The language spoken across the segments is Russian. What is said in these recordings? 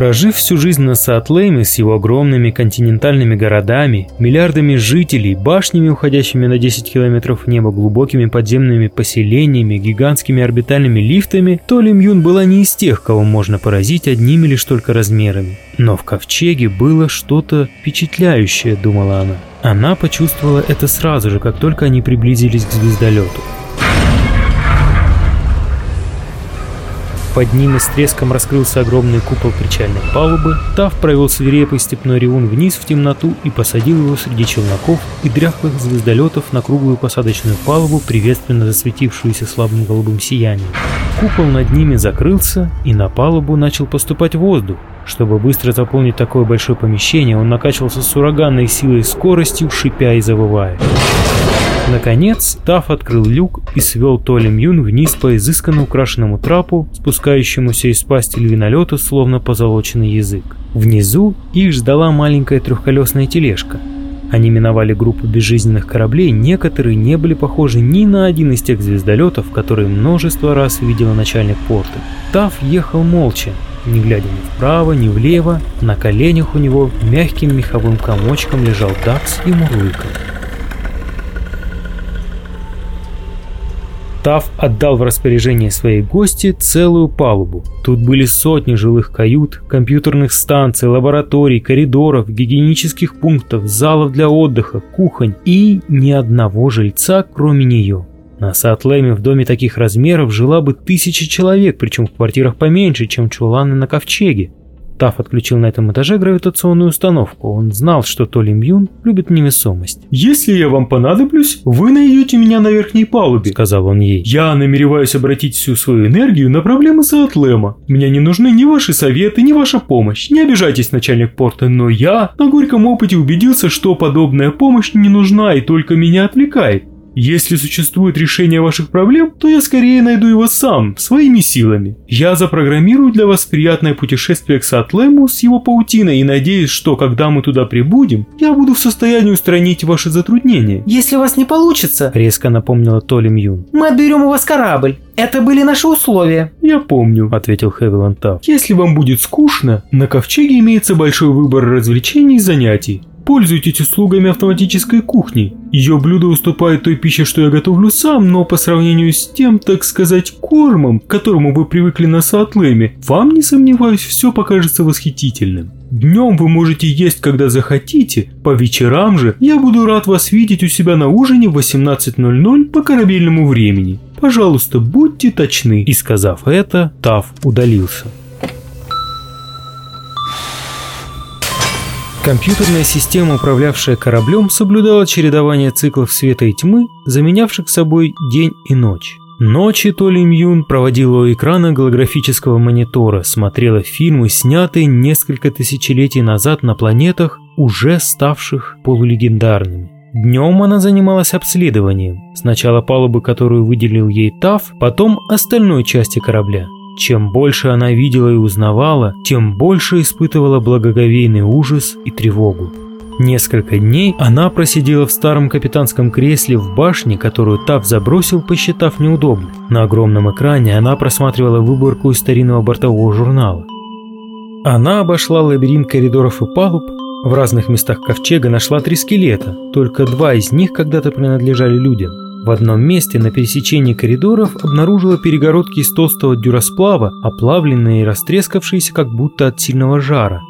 Прожив всю жизнь на Саатлейме с его огромными континентальными городами, миллиардами жителей, башнями, уходящими на 10 километров в небо, глубокими подземными поселениями, гигантскими орбитальными лифтами, то Лим Юн была не из тех, кого можно поразить одними лишь только размерами. Но в ковчеге было что-то впечатляющее, думала она. Она почувствовала это сразу же, как только они приблизились к звездолету. Под ними с треском раскрылся огромный купол причальной палубы. Тав провел свирепый степной ревун вниз в темноту и посадил его среди челноков и дряхлых звездолетов на круглую посадочную палубу, приветственно засветившуюся слабым голубым сиянием. Купол над ними закрылся, и на палубу начал поступать воздух. Чтобы быстро заполнить такое большое помещение, он накачивался с ураганной силой и скоростью, шипя и завывая. Наконец, Таф открыл люк и свел Толи Мьюн вниз по изысканно украшенному трапу, спускающемуся из пасти львинолета, словно позолоченный язык. Внизу их ждала маленькая трехколесная тележка. Они миновали группу безжизненных кораблей, некоторые не были похожи ни на один из тех звездолетов, которые множество раз видела начальник порта. Таф ехал молча, не глядя ни вправо, ни влево, на коленях у него мягким меховым комочком лежал Дакс и Мурлыкал. Тав отдал в распоряжение своей гости целую палубу. Тут были сотни жилых кают, компьютерных станций, лабораторий, коридоров, гигиенических пунктов, залов для отдыха, кухонь и ни одного жильца, кроме нее. На Саатлеме в доме таких размеров жила бы тысяча человек, причем в квартирах поменьше, чем чуланы на ковчеге. Таф отключил на этом этаже гравитационную установку. Он знал, что Толи Мьюн любит невесомость. «Если я вам понадоблюсь, вы найдете меня на верхней палубе», — сказал он ей. «Я намереваюсь обратить всю свою энергию на проблемы Саатлема. Мне не нужны ни ваши советы, ни ваша помощь. Не обижайтесь, начальник порта, но я на горьком опыте убедился, что подобная помощь не нужна и только меня отвлекает. Если существует решение ваших проблем, то я скорее найду его сам, своими силами. Я запрограммирую для вас приятное путешествие к Сатлему с его паутиной и надеюсь, что когда мы туда прибудем, я буду в состоянии устранить ваши затруднения. Если у вас не получится, резко напомнила Толи Мьюн. Мы отберем у вас корабль. Это были наши условия. Я помню, ответил Хевиланд Тафф. Если вам будет скучно, на ковчеге имеется большой выбор развлечений и занятий. Пользуйтесь услугами автоматической кухни. Ее блюдо уступает той пище, что я готовлю сам, но по сравнению с тем, так сказать, кормом, к которому вы привыкли на Саатлеме, вам, не сомневаюсь, все покажется восхитительным. Днем вы можете есть, когда захотите, по вечерам же я буду рад вас видеть у себя на ужине в 18.00 по корабельному времени. Пожалуйста, будьте точны. И сказав это, Тав удалился. Компьютерная система, управлявшая кораблем, соблюдала чередование циклов света и тьмы, заменявших собой день и ночь. Ночи Толи Мьюн проводила у экрана голографического монитора, смотрела фильмы, снятые несколько тысячелетий назад на планетах, уже ставших полулегендарными. Днем она занималась обследованием. Сначала палубы, которую выделил ей ТАФ, потом остальной части корабля. Чем больше она видела и узнавала, тем больше испытывала благоговейный ужас и тревогу. Несколько дней она просидела в старом капитанском кресле в башне, которую Тав забросил, посчитав неудобной. На огромном экране она просматривала выборку из старинного бортового журнала. Она обошла лабиринт коридоров и палуб, в разных местах ковчега нашла три скелета, только два из них когда-то принадлежали людям. В одном месте на пересечении коридоров обнаружила перегородки из толстого дюрасплава, оплавленные и растрескавшиеся как будто от сильного жара.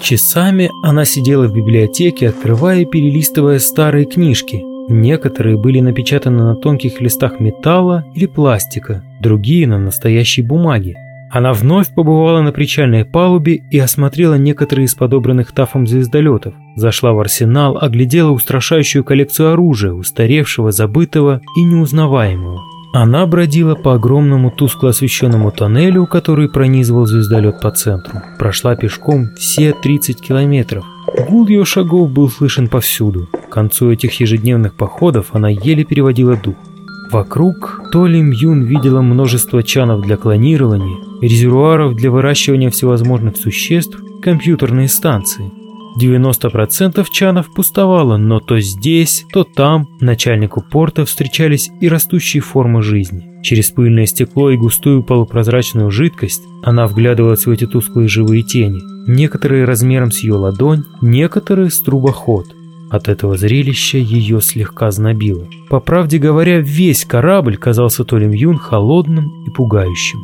Часами она сидела в библиотеке, открывая и перелистывая старые книжки. Некоторые были напечатаны на тонких листах металла или пластика, другие на настоящей бумаге. Она вновь побывала на причальной палубе и осмотрела некоторые из подобранных Тафом звездолетов. Зашла в арсенал, оглядела устрашающую коллекцию оружия, устаревшего, забытого и неузнаваемого. Она бродила по огромному тускло освещенному тоннелю, который пронизывал звездолет по центру. Прошла пешком все 30 километров. Гул ее шагов был слышен повсюду. К концу этих ежедневных походов она еле переводила дух. Вокруг Толи Мьюн видела множество чанов для клонирования, резервуаров для выращивания всевозможных существ, компьютерные станции. 90% чанов пустовало, но то здесь, то там начальнику порта встречались и растущие формы жизни. Через пыльное стекло и густую полупрозрачную жидкость она вглядывалась в эти тусклые живые тени, некоторые размером с ее ладонь, некоторые с трубоход. От этого зрелища ее слегка знобило. По правде говоря, весь корабль казался Толем Юн холодным и пугающим.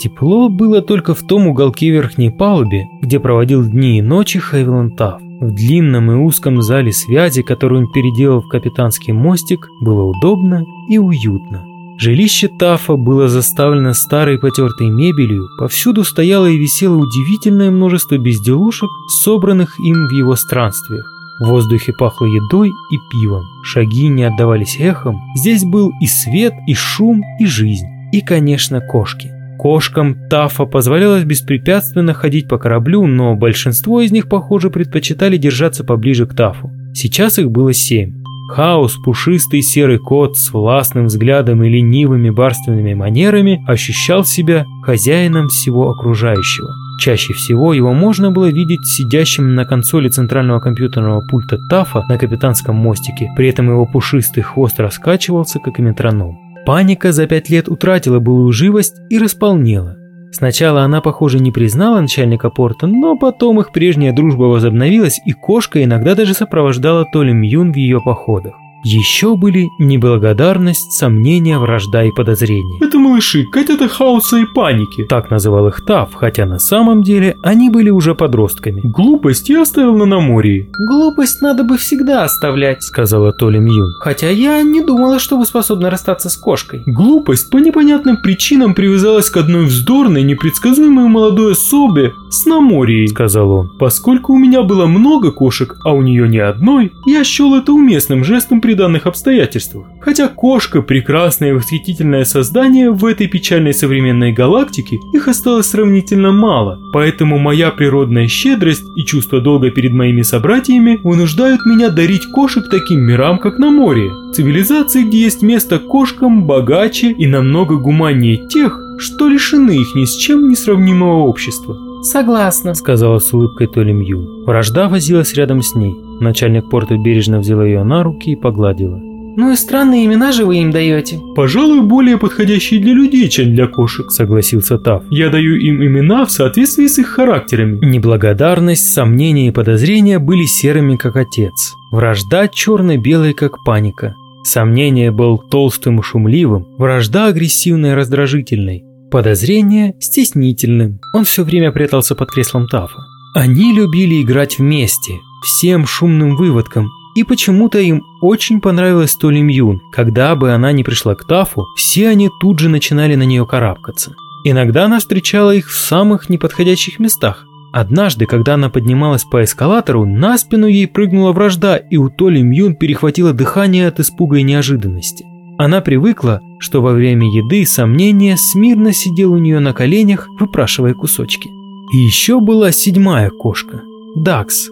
Тепло было только в том уголке верхней палубе, где проводил дни и ночи Хевилан Тафф. В длинном и узком зале связи, который он переделал в капитанский мостик, было удобно и уютно. Жилище Тафа было заставлено старой потертой мебелью, повсюду стояло и висело удивительное множество безделушек, собранных им в его странствиях. В воздухе пахло едой и пивом, шаги не отдавались эхом, здесь был и свет, и шум, и жизнь, и, конечно, кошки. Кошкам Тафа позволялось беспрепятственно ходить по кораблю, но большинство из них, похоже, предпочитали держаться поближе к Тафу. Сейчас их было семь. Хаос, пушистый серый кот с властным взглядом и ленивыми барственными манерами ощущал себя хозяином всего окружающего. Чаще всего его можно было видеть сидящим на консоли центрального компьютерного пульта Тафа на капитанском мостике, при этом его пушистый хвост раскачивался, как и метроном. Паника за пять лет утратила былую живость и располнела. Сначала она, похоже, не признала начальника порта, но потом их прежняя дружба возобновилась, и кошка иногда даже сопровождала Толи Мьюн в ее походах. Еще были неблагодарность, сомнения, вражда и подозрения. Это малыши, котята хаоса и паники. Так называл их Тав, хотя на самом деле они были уже подростками. Глупость я оставил на Намории. Глупость надо бы всегда оставлять, сказала Толи Мьюн. Хотя я не думала, что вы способны расстаться с кошкой. Глупость по непонятным причинам привязалась к одной вздорной, непредсказуемой молодой особе с Наморией, сказал он. Поскольку у меня было много кошек, а у нее ни одной, я счел это уместным жестом при данных обстоятельствах. Хотя кошка – прекрасное и восхитительное создание, в этой печальной современной галактике их осталось сравнительно мало, поэтому моя природная щедрость и чувство долга перед моими собратьями вынуждают меня дарить кошек таким мирам, как на море. Цивилизации, где есть место кошкам, богаче и намного гуманнее тех, что лишены их ни с чем не сравнимого общества. «Согласна», — сказала с улыбкой Толи Мью. Вражда возилась рядом с ней. Начальник порта бережно взяла ее на руки и погладила. «Ну и странные имена же вы им даете». «Пожалуй, более подходящие для людей, чем для кошек», — согласился Тав. «Я даю им имена в соответствии с их характерами». Неблагодарность, сомнения и подозрения были серыми, как отец. Вражда черно-белой, как паника. Сомнение был толстым и шумливым, вражда агрессивной и раздражительной. Подозрение стеснительным. Он все время прятался под креслом Тафа. Они любили играть вместе, всем шумным выводкам, и почему-то им очень понравилась Толи Мьюн. Когда бы она не пришла к Тафу, все они тут же начинали на нее карабкаться. Иногда она встречала их в самых неподходящих местах. Однажды, когда она поднималась по эскалатору, на спину ей прыгнула вражда, и у Толи Мьюн перехватило дыхание от испуга и неожиданности. Она привыкла, что во время еды сомнения смирно сидел у нее на коленях, выпрашивая кусочки. И еще была седьмая кошка – Дакс.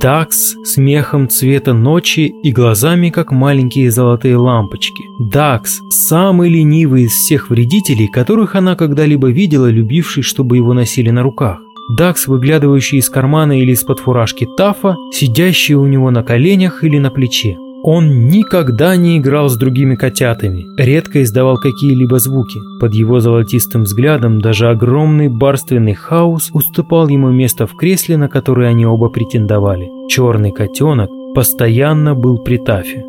Дакс с мехом цвета ночи и глазами, как маленькие золотые лампочки. Дакс – самый ленивый из всех вредителей, которых она когда-либо видела, любивший, чтобы его носили на руках. Дакс, выглядывающий из кармана или из-под фуражки Тафа, сидящий у него на коленях или на плече. Он никогда не играл с другими котятами, редко издавал какие-либо звуки. Под его золотистым взглядом даже огромный барственный Хаос уступал ему место в кресле, на которое они оба претендовали. Черный котенок постоянно был при Тафе.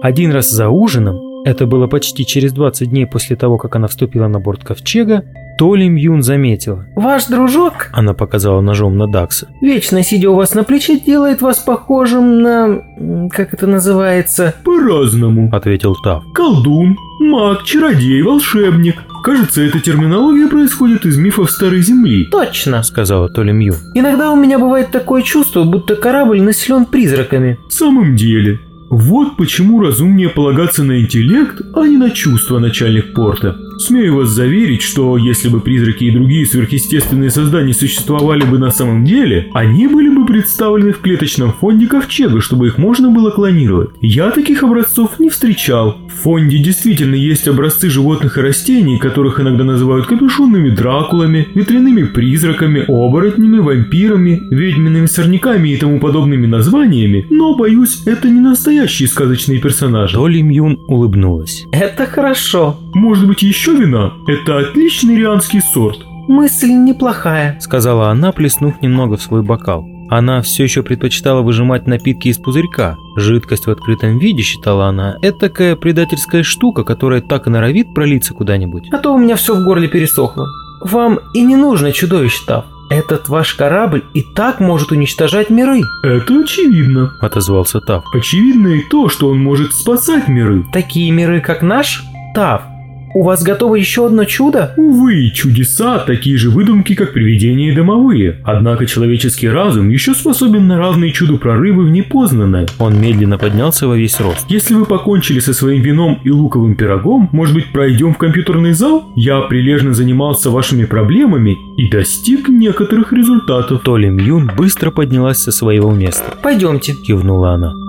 Один раз за ужином, это было почти через 20 дней после того, как она вступила на борт ковчега, Толи Мьюн заметила. «Ваш дружок?» Она показала ножом на Дакса. «Вечно сидя у вас на плече делает вас похожим на... как это называется?» «По-разному», — ответил Тав. «Колдун, маг, чародей, волшебник. Кажется, эта терминология происходит из мифов Старой Земли». «Точно», — сказала Толи Мью. «Иногда у меня бывает такое чувство, будто корабль населен призраками». «В самом деле, вот почему разумнее полагаться на интеллект, а не на чувства начальник порта. Смею вас заверить, что если бы призраки и другие сверхъестественные создания существовали бы на самом деле, они были бы представлены в клеточном фонде ковчега, чтобы их можно было клонировать. Я таких образцов не встречал. В фонде действительно есть образцы животных и растений, которых иногда называют капюшонными дракулами, ветряными призраками, оборотнями, вампирами, ведьмиными сорняками и тому подобными названиями, но, боюсь, это не настоящие сказочные персонажи. То Лим Юн улыбнулась. Это хорошо. Может быть еще вина? Это отличный рианский сорт. Мысль неплохая. Сказала она, плеснув немного в свой бокал. Она все еще предпочитала выжимать напитки из пузырька. Жидкость в открытом виде, считала она, это такая предательская штука, которая так и норовит пролиться куда-нибудь. А то у меня все в горле пересохло. Вам и не нужно чудовищ, Тав. Этот ваш корабль и так может уничтожать миры. Это очевидно. Отозвался Тав. Очевидно и то, что он может спасать миры. Такие миры, как наш? Тав, у вас готово еще одно чудо? Увы, чудеса такие же выдумки, как привидения и домовые. Однако человеческий разум еще способен на разные чудо-прорывы в непознанное. Он медленно поднялся во весь рост. Если вы покончили со своим вином и луковым пирогом, может быть пройдем в компьютерный зал? Я прилежно занимался вашими проблемами и достиг некоторых результатов. То Лим Юн быстро поднялась со своего места. Пойдемте. Кивнула она.